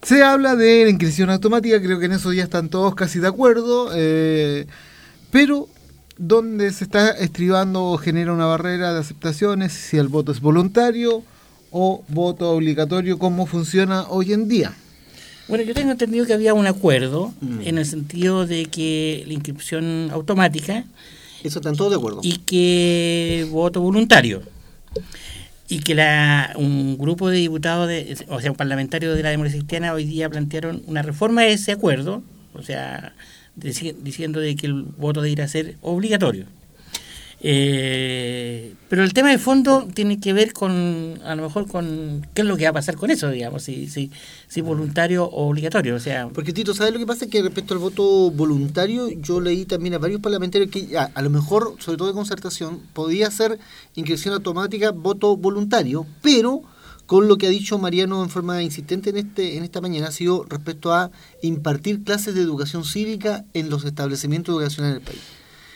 Se habla de la inscripción automática, creo que en eso ya están todos casi de acuerdo, eh, pero donde se está estribando o genera una barrera de aceptaciones si el voto es voluntario o voto obligatorio, cómo funciona hoy en día. Bueno, yo tengo entendido que había un acuerdo mm. en el sentido de que la inscripción automática. Eso están todos de acuerdo. Y que voto voluntario. Y que la, un grupo de diputados, de, o sea, un parlamentario de la democracia cristiana hoy día plantearon una reforma de ese acuerdo, o sea, diciendo de que el voto de ir a ser obligatorio. Eh, pero el tema de fondo tiene que ver con, a lo mejor, con qué es lo que va a pasar con eso, digamos, si, si, si voluntario o obligatorio. O sea, Porque Tito, ¿sabes lo que pasa? Que respecto al voto voluntario, yo leí también a varios parlamentarios que a, a lo mejor, sobre todo de concertación, podía ser inscripción automática, voto voluntario, pero con lo que ha dicho Mariano en forma insistente en este en esta mañana ha sido respecto a impartir clases de educación cívica en los establecimientos educacionales del país.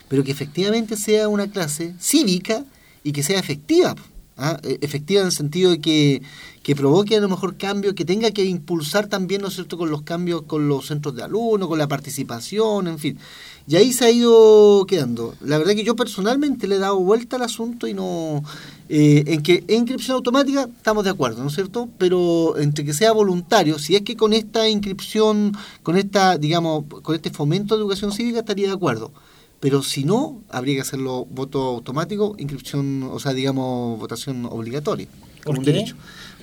Pero que efectivamente sea una clase cívica y que sea efectiva. ¿Ah? E- Efectiva en el sentido de que, que provoque a lo mejor cambios, que tenga que impulsar también, ¿no es cierto?, con los cambios con los centros de alumnos, con la participación, en fin. Y ahí se ha ido quedando. La verdad que yo personalmente le he dado vuelta al asunto y no... eh, en que inscripción automática estamos de acuerdo, ¿no es cierto? Pero entre que sea voluntario, si es que con esta inscripción, con esta, digamos, con este fomento de educación cívica estaría de acuerdo. Pero si no, habría que hacerlo voto automático, inscripción, o sea, digamos, votación obligatoria, como ¿Por un derecho.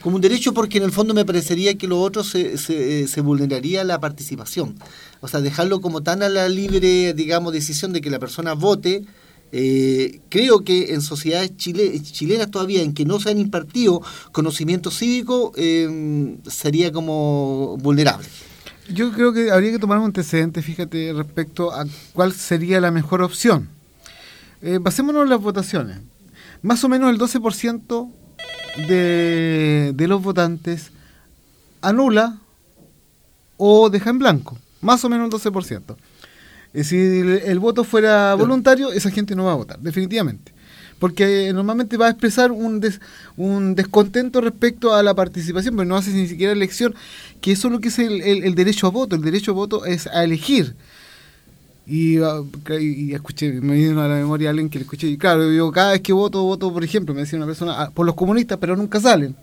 Como un derecho porque en el fondo me parecería que lo otro se, se, se vulneraría la participación. O sea, dejarlo como tan a la libre, digamos, decisión de que la persona vote. eh, creo que en sociedades chile- chilenas todavía en que no se han impartido conocimiento cívico eh, sería como vulnerable. Yo creo que habría que tomar un antecedente, fíjate, respecto a cuál sería la mejor opción. Eh, basémonos en las votaciones. Más o menos el 12% de, de los votantes anula o deja en blanco. Más o menos el 12%. Eh, si el, el voto fuera voluntario, esa gente no va a votar, definitivamente. Porque eh, normalmente va a expresar un, des- un descontento respecto a la participación, pero no hace ni siquiera elección, que eso es lo que es el, el- el derecho a voto. El derecho a voto es a elegir. Y, ah, y- escuché, me vino a la memoria alguien que le escuché, y claro, yo cada vez que voto, voto, por ejemplo, me decía una persona, ah, por los comunistas, pero nunca salen.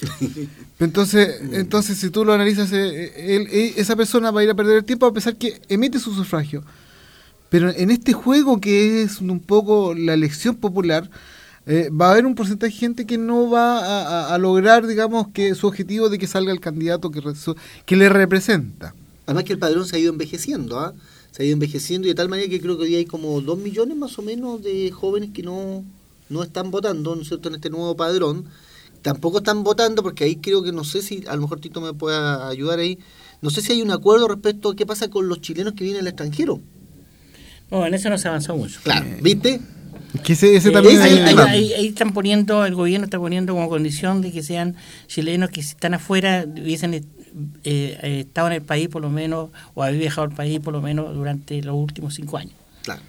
Entonces, entonces si tú lo analizas, eh, él- eh, esa persona va a ir a perder el tiempo a pesar que emite su sufragio. Pero en este juego que es un poco la elección popular, eh, va a haber un porcentaje de gente que no va a, a- a lograr, digamos, que su objetivo de que salga el candidato que, que le representa. Además que el padrón se ha ido envejeciendo, ¿ah? Se ha ido envejeciendo y de tal manera que creo que hoy hay como dos millones más o menos de jóvenes que no, no están votando, ¿no es cierto?, en este nuevo padrón. Tampoco están votando porque ahí creo que no sé si, a lo mejor Tito me pueda ayudar ahí, no sé si hay un acuerdo respecto a qué pasa con los chilenos que vienen al extranjero. no, en eso no se avanzó mucho. Claro, ¿viste? Que ese, ese Eh, también Ahí, están poniendo, el gobierno está poniendo como condición de que sean chilenos que si están afuera hubiesen eh, eh, estado en el país por lo menos, o haber viajado al país por lo menos durante los últimos cinco años. Claro.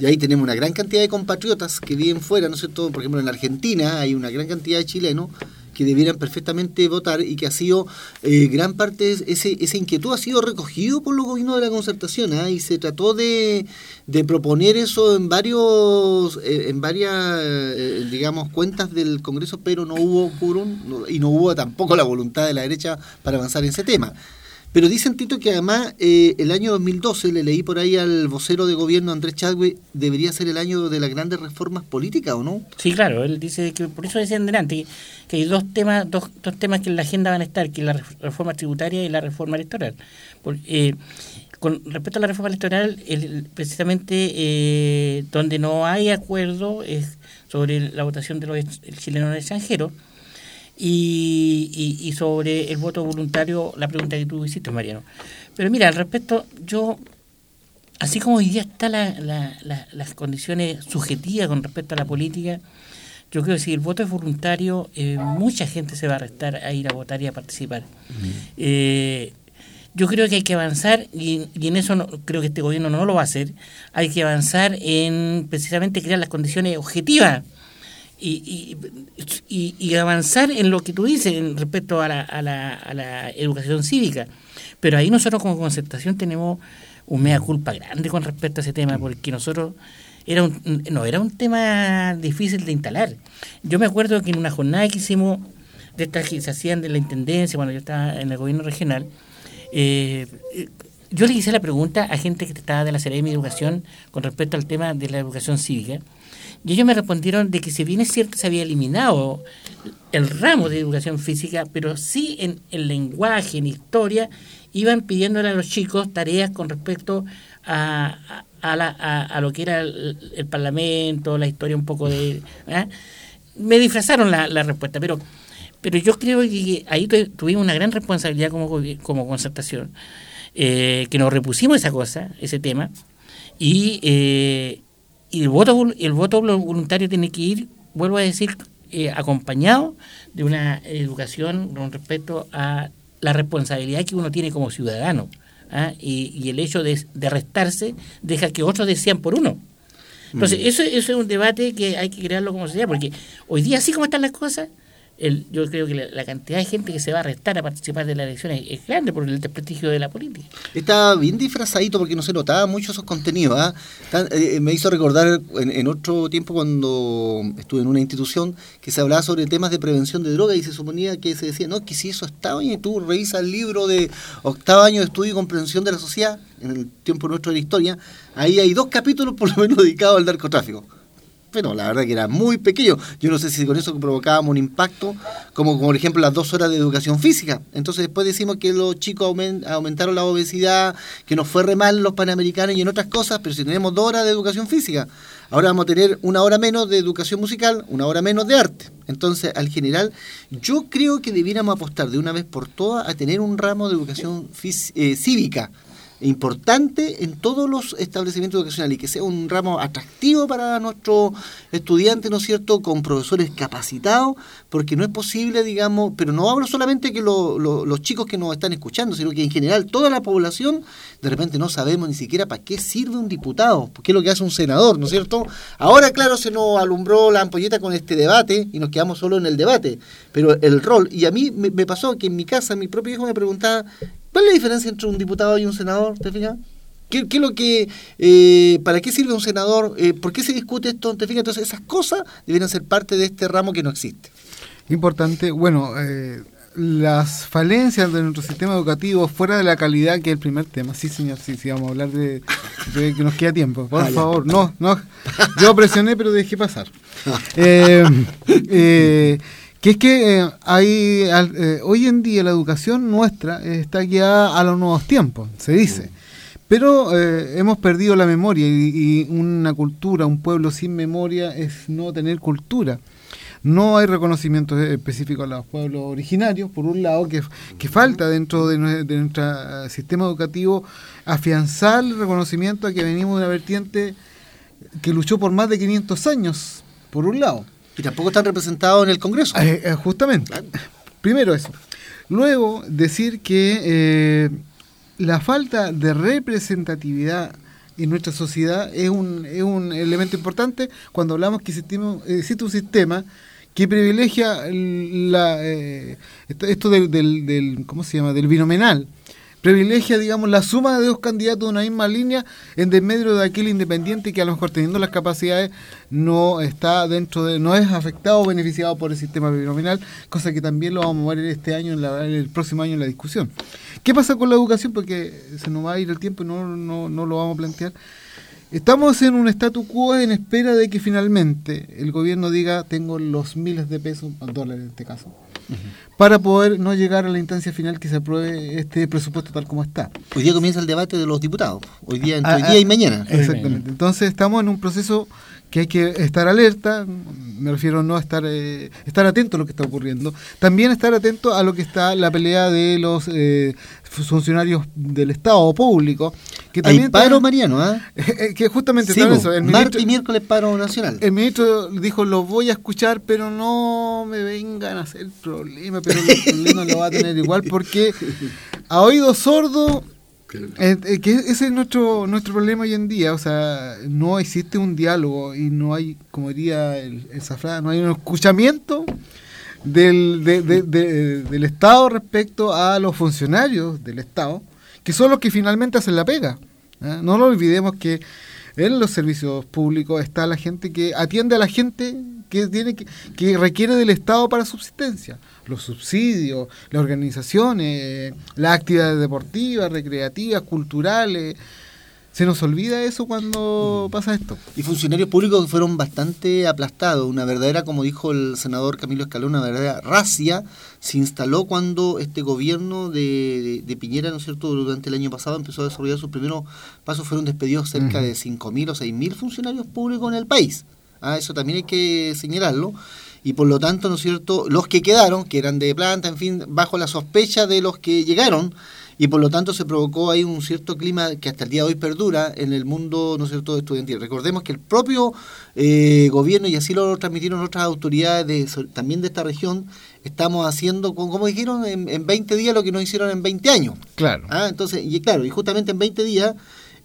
Y ahí tenemos una gran cantidad de compatriotas que viven fuera, ¿no es cierto? Por ejemplo, en Argentina hay una gran cantidad de chilenos que debieran perfectamente votar y que ha sido eh, gran parte ese, esa inquietud ha sido recogido por los gobiernos de la concertación ¿ah? y se trató de, de proponer eso en varios eh, en varias eh, digamos cuentas del Congreso pero no hubo quórum y no hubo tampoco la voluntad de la derecha para avanzar en ese tema pero dicen, Tito, que además eh, el año 2012, le leí por ahí al vocero de gobierno Andrés Chadwick, debería ser el año de las grandes reformas políticas, ¿o no? Sí, claro, él dice que por eso decían delante que, hay dos temas, dos, dos temas que en la agenda van a estar, que es la ref- reforma tributaria y la reforma electoral. Por- eh, con respecto a la reforma electoral, el- precisamente eh, donde no hay acuerdo es sobre la votación de los chilenos en el extranjero y, y, y sobre el voto voluntario, la pregunta que tú hiciste, Mariano. Pero mira, al respecto, yo así como hoy día están la, la- la- las condiciones subjetivas con respecto a la política, yo creo que si el voto es voluntario, eh, mucha gente se va a restar a ir a votar y a participar. Eh, yo creo que hay que avanzar, y, y en eso no- creo que este gobierno no lo va a hacer, hay que avanzar en precisamente crear las condiciones objetivas y, y, y- avanzar en lo que tú dices en respecto a la, a, la, a la educación cívica. Pero ahí nosotros como concertación tenemos un mea culpa grande con respecto a ese tema, porque nosotros era un, no era un tema difícil de instalar. Yo me acuerdo que en una jornada que hicimos de estas que se hacían de la intendencia cuando yo estaba en el gobierno regional, eh, yo le hice la pregunta a gente que estaba de la Seremi de Educación con respecto al tema de la educación cívica. Y ellos me respondieron de que si bien es cierto se había eliminado el ramo de educación física, pero sí en el lenguaje, en historia, iban pidiéndole a los chicos tareas con respecto a, a, lo que era el, Parlamento, la historia un poco de... ¿ah? Me disfrazaron la, respuesta, pero pero yo creo que ahí tu- tuvimos una gran responsabilidad como, como concertación, eh, que nos repusimos esa cosa, ese tema, y, eh, y el, voto, el voto vol- voluntario tiene que ir, vuelvo a decir, eh, acompañado de una educación con respecto a la responsabilidad que uno tiene como ciudadano. ¿ah? Y, y el hecho de, de restarse deja que otros decían por uno. Entonces, eso, eso es un debate que hay que crearlo como sea, porque hoy día, así como están las cosas, el, yo creo que la, cantidad de gente que se va a restar a participar de las elecciones es grande por el desprestigio de la política. Estaba bien disfrazadito porque no se notaba mucho esos contenidos. ¿ah? Eh, me hizo recordar en, en otro tiempo cuando estuve en una institución que se hablaba sobre temas de prevención de droga y se suponía que se decía, no, que si eso estaba y tú revisas el libro de octavo año de estudio y comprensión de la sociedad, en el tiempo nuestro de la historia, ahí hay dos capítulos por lo menos dedicados al narcotráfico. Pero la verdad que era muy pequeño. Yo no sé si con eso provocábamos un impacto, como, por ejemplo las dos horas de educación física. Entonces después decimos que los chicos aumen- aumentaron la obesidad, que nos fue re mal los panamericanos y en otras cosas, pero si tenemos dos horas de educación física, ahora vamos a tener una hora menos de educación musical, una hora menos de arte. Entonces, al general, yo creo que debiéramos apostar de una vez por todas a tener un ramo de educación eh, cívica importante en todos los establecimientos educacionales y que sea un ramo atractivo para nuestros estudiantes, ¿no es cierto?, con profesores capacitados, porque no es posible, digamos, pero no hablo solamente que lo- lo- los chicos que nos están escuchando, sino que en general toda la población, de repente no sabemos ni siquiera para qué sirve un diputado, qué es lo que hace un senador, ¿no es cierto? Ahora, claro, se nos alumbró la ampolleta con este debate y nos quedamos solo en el debate, pero el rol, y a mí me pasó que en mi casa mi propio hijo me preguntaba, ¿Cuál es la diferencia entre un diputado y un senador? ¿Te fijas? ¿Qué, qué es lo que, eh, ¿Para qué sirve un senador? Eh, ¿Por qué se discute esto? ¿Te fijas? Entonces esas cosas deberían ser parte de este ramo que no existe. Importante, bueno, eh, las falencias de nuestro sistema educativo fuera de la calidad que es el primer tema. Sí, señor, sí, sí, vamos a hablar de, de que nos queda tiempo. Por Ah, favor, no, no. Yo presioné, pero dejé pasar. Que es que eh, hay, al- eh, hoy en día la educación nuestra eh, está guiada a los nuevos tiempos, se dice. Pero eh, hemos perdido la memoria y, y una cultura, un pueblo sin memoria es no tener cultura. No hay reconocimiento específico a los pueblos originarios, por un lado, que, que falta dentro de, nue- de nuestro sistema educativo afianzar el reconocimiento a que venimos de una vertiente que luchó por más de 500 años, por un lado. Y tampoco están representados en el Congreso. Eh, eh, justamente. Primero eso. Luego decir que eh, la falta de representatividad en nuestra sociedad es un, es un elemento importante cuando hablamos que existe un sistema que privilegia la, eh, esto, esto del, del, del- ¿cómo se llama? del binominal privilegia, digamos, la suma de dos candidatos de una misma línea en desmedro de aquel independiente que a lo mejor teniendo las capacidades no está dentro de, no es afectado o beneficiado por el sistema binominal, cosa que también lo vamos a ver este año, en la- el próximo año en la discusión. ¿Qué pasa con la educación? Porque se nos va a ir el tiempo y no, no, no lo vamos a plantear. Estamos en un statu quo en espera de que finalmente el gobierno diga tengo los miles de pesos, dólares en este caso, para poder no llegar a la instancia final que se apruebe este presupuesto tal como está. Hoy día comienza el debate de los diputados. Hoy día, entre Ah, hoy ah, día y mañana. Exactamente. Entonces estamos en un proceso que hay que estar alerta, me refiero no a estar eh, estar atento a lo que está ocurriendo, también estar atento a lo que está la pelea de los eh, funcionarios del Estado público, que Hay también paro, tienen- Mariano, ¿ah? eh, que justamente Sí, eso. El martes ministro, y miércoles paro nacional. el ministro dijo, lo voy a escuchar, pero no me vengan a hacer problema, pero el problema lo va a tener igual porque a oído sordo, eh, eh, que ese es nuestro nuestro problema hoy en día, o sea, no existe un diálogo y no hay, como diría el, el Zafra, no hay un escuchamiento del, de- de- de- del Estado respecto a los funcionarios del Estado, que son los que finalmente hacen la pega. ¿eh? No lo olvidemos que en los servicios públicos está la gente que atiende a la gente que tiene que, que requiere del Estado para subsistencia. Los subsidios, las organizaciones, las actividades deportivas, recreativas, culturales. Se nos olvida eso cuando pasa esto. Y funcionarios públicos que fueron bastante aplastados. Una verdadera, como dijo el senador Camilo Escalón, una verdadera racia se instaló cuando este gobierno de, de- de Piñera, ¿no es cierto?, durante el año pasado empezó a desarrollar sus primeros pasos. Fueron despedidos cerca Ujú. de 5.000 o 6.000 funcionarios públicos en el país. Ah, eso también hay que señalarlo. Y por lo tanto, ¿no es cierto?, los que quedaron, que eran de planta, en fin, bajo la sospecha de los que llegaron, y por lo tanto se provocó ahí un cierto clima que hasta el día de hoy perdura en el mundo, ¿no es cierto?, estudiantil. Recordemos que el propio eh, gobierno, y así lo transmitieron otras autoridades de, también de esta región, estamos haciendo, como dijeron, en, en 20 días lo que no hicieron en 20 años. Claro. Ah, entonces, y claro, y justamente en 20 días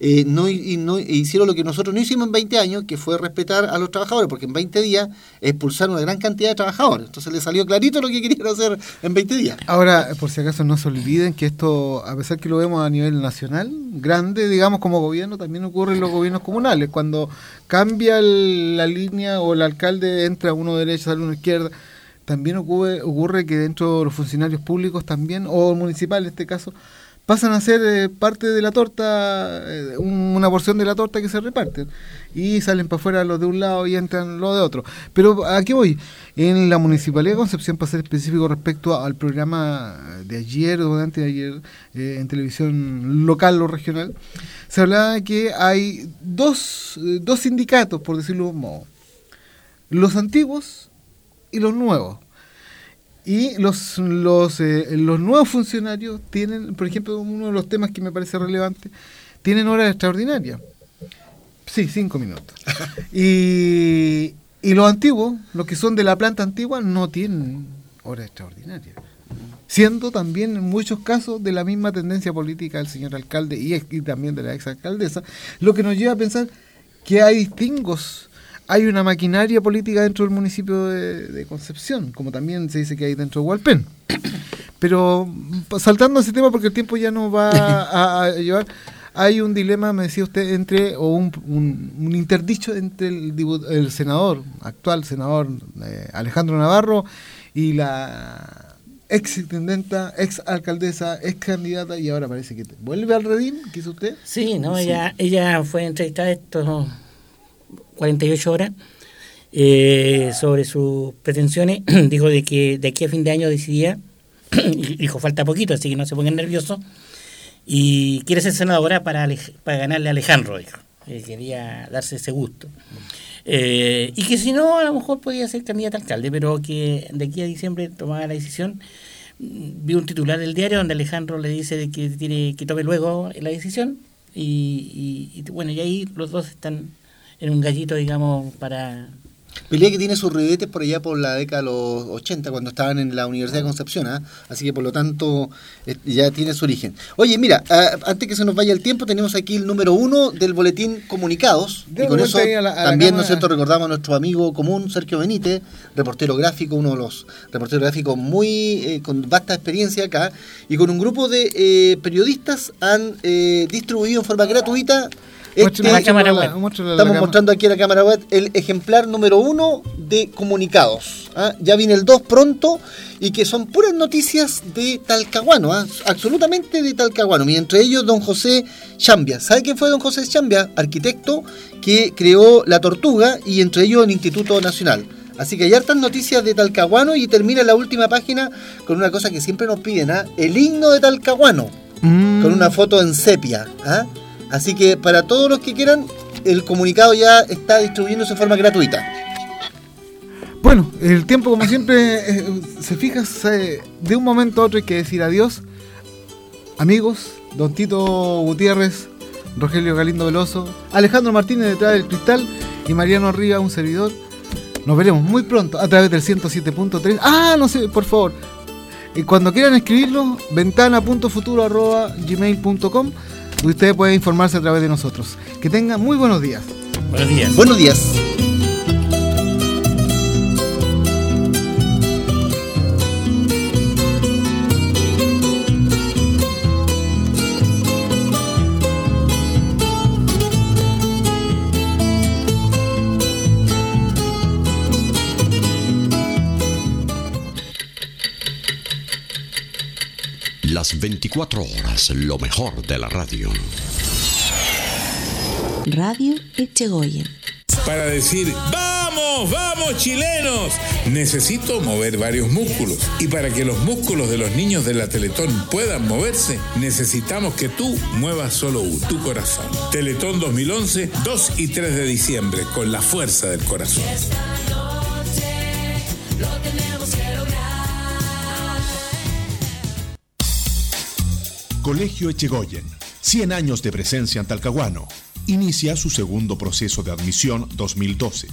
eh, no, y no hicieron lo que nosotros no hicimos en 20 años, que fue respetar a los trabajadores, porque en 20 días expulsaron una gran cantidad de trabajadores. Entonces le salió clarito lo que querían hacer en 20 días. Ahora, por si acaso no se olviden que esto, a pesar que lo vemos a nivel nacional, grande, digamos como gobierno, también ocurre en los gobiernos comunales. Cuando cambia la línea o el alcalde entra a uno derecha, sale uno izquierda, también ocurre, que dentro de los funcionarios públicos también, o municipales en este caso, pasan a ser eh, parte de la torta, eh, un- una porción de la torta que se reparten. Y salen para afuera los de un lado y entran los de otro. Pero aquí voy. En la Municipalidad de Concepción, para ser específico respecto al programa de ayer o de antes de ayer eh, en televisión local o regional, se hablaba que hay dos, dos sindicatos, por decirlo de un modo. Los antiguos y los nuevos. Y los, los, eh, los nuevos funcionarios tienen, por ejemplo, uno de los temas que me parece relevante, tienen horas extraordinarias. Sí, cinco minutos. y, y los antiguos, los que son de la planta antigua, no tienen horas extraordinarias. Siendo también en muchos casos de la misma tendencia política del señor alcalde y, ex- y también de la exalcaldesa, lo que nos lleva a pensar que hay distingos, hay una maquinaria política dentro del municipio de, de Concepción, como también se dice que hay dentro de Hualpén. Pero mm, saltando ese tema, porque el tiempo ya nos va a, a llevar, hay un dilema, me decía usted, entre, o un, un- un interdicho entre el, el senador, actual senador eh, Alejandro Navarro, y la ex intendenta, ex alcaldesa, ex candidata, y ahora parece que te- vuelve al redín, ¿qué hizo usted? Sí, no, ella, ella fue entrevistada estos 48 horas eh, sobre sus pretensiones. Dijo de que de aquí a fin de año decidía, dijo falta poquito, así que no se pongan nerviosos. Y quiere ser senadora para, para ganarle a Alejandro, dijo. Eh, quería darse ese gusto. Eh, y que si no, a lo mejor podía ser candidata alcalde, pero que de aquí a diciembre tomaba la decisión. Mm, Vi un titular del diario donde Alejandro le dice de que tiene que tome luego la decisión y- y bueno, y ahí los dos están en un gallito, digamos, para... Pelea que tiene sus ribetes por allá por la década de los 80, cuando estaban en la Universidad de Concepción, ¿ah? así que por lo tanto eh, ya tiene su origen. Oye, mira, ah, antes que se nos vaya el tiempo, tenemos aquí el número uno del boletín Comunicados, y con eso ahí a la- a la también, ¿no es cierto?, recordamos a nuestro amigo común, Sergio Benítez, reportero gráfico, uno de los reporteros gráficos muy eh, con vasta experiencia acá, y con un grupo de eh, periodistas han eh, distribuido en forma gratuita este, la cámara web. la Estamos cámara. mostrando aquí en la cámara web el ejemplar número uno de comunicados. ¿ah? Ya viene el 2 pronto y que son puras noticias de Talcahuano, ¿ah? absolutamente de Talcahuano. Y entre ellos don José Chambia. ¿Sabe quién fue don José Chambia? Arquitecto que creó La Tortuga y entre ellos el Instituto Nacional. Así que hay hartas noticias de Talcahuano y termina la última página con una cosa que siempre nos piden, ¿ah? el himno de Talcahuano Mm. con una foto en sepia. ¿ah? Así que para todos los que quieran, el comunicado ya está distribuyéndose en forma gratuita. Bueno, el tiempo como siempre eh, se fija, de un momento a otro hay que decir adiós. Amigos, Don Tito Gutiérrez, Rogelio Galindo Veloso, Alejandro Martínez detrás del cristal y Mariano Riva, un servidor. Nos veremos muy pronto a través del 107.3. Ah, no sé, por favor. Y cuando quieran escribirlo, ventana.futuro.gmail.com donde ustedes pueden informarse a través de nosotros. Que tengan muy buenos días. Buenos días. Buenos días. Las 24 horas, lo mejor de la radio. Radio Echegoyen. Para decir, vamos, vamos chilenos, necesito mover varios músculos. Y para que los músculos de los niños de la Teletón puedan moverse, necesitamos que tú muevas solo uno, tu corazón. Teletón 2011, 2 y 3 de diciembre, con la fuerza del corazón. Colegio Echegoyen, 100 años de presencia en Talcahuano. Inicia su segundo proceso de admisión 2012,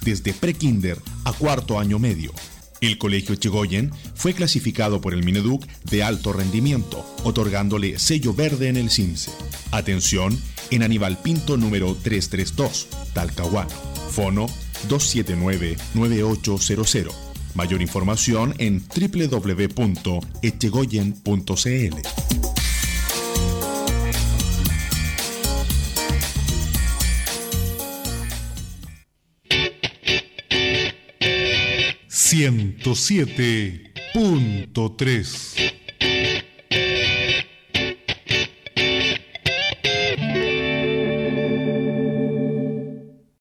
desde prekinder a cuarto año medio. El Colegio Echegoyen fue clasificado por el Mineduc de alto rendimiento, otorgándole sello verde en el CINCE. Atención en Aníbal Pinto número 332, Talcahuano. Fono 279-9800. Mayor información en www.echegoyen.cl. Ciento siete punto tres.